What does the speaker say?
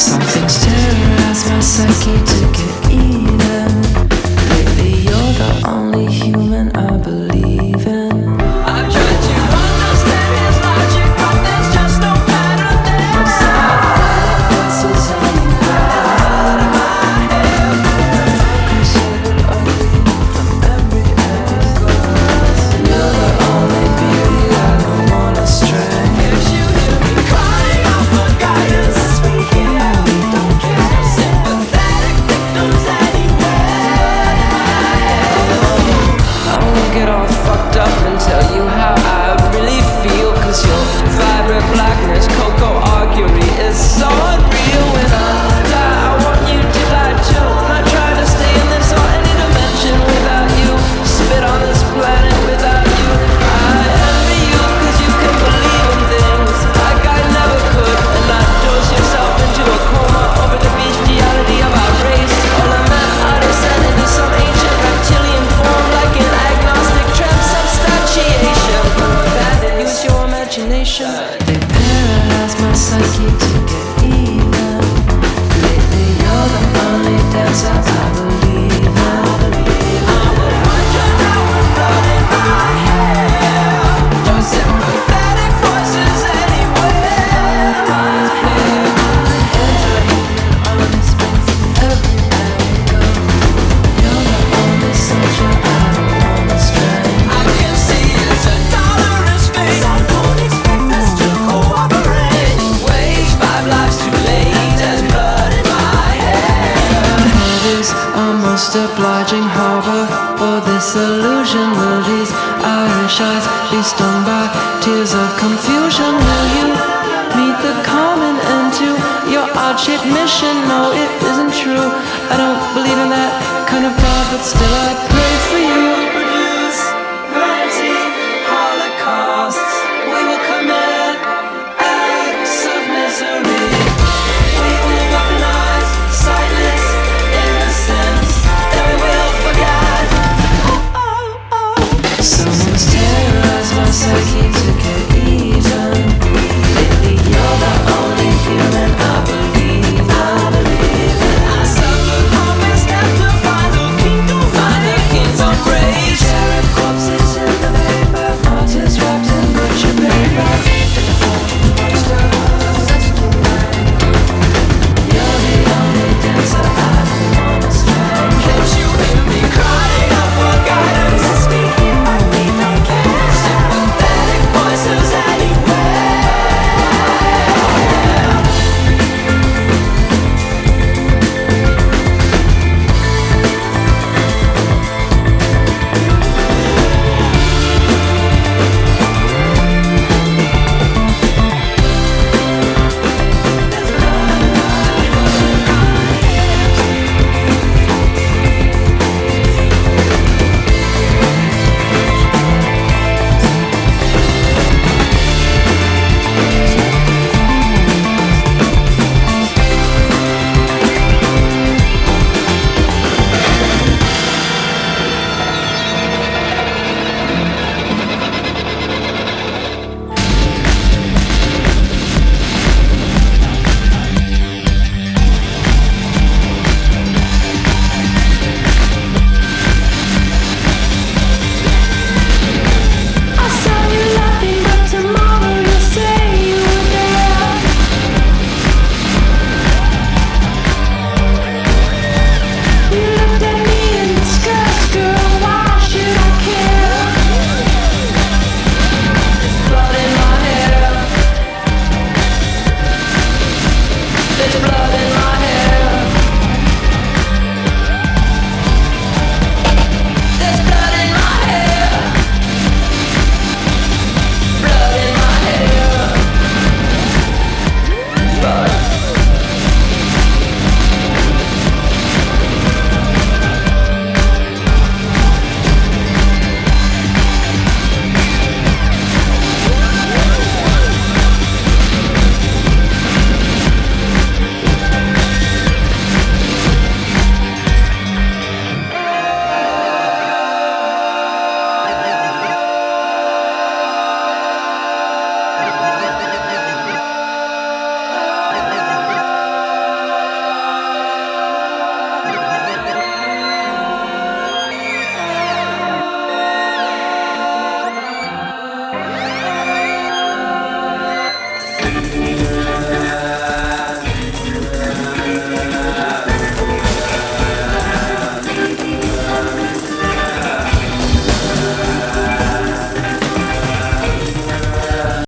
Something's terrorized my psyche to get easy. up until passion. charging harbor or will these Irish eyes be stung by tears of confusion. Will you meet the common end to your odd-shaped mission? No, it isn't true. I don't believe in that kind of God, but still I pray for you.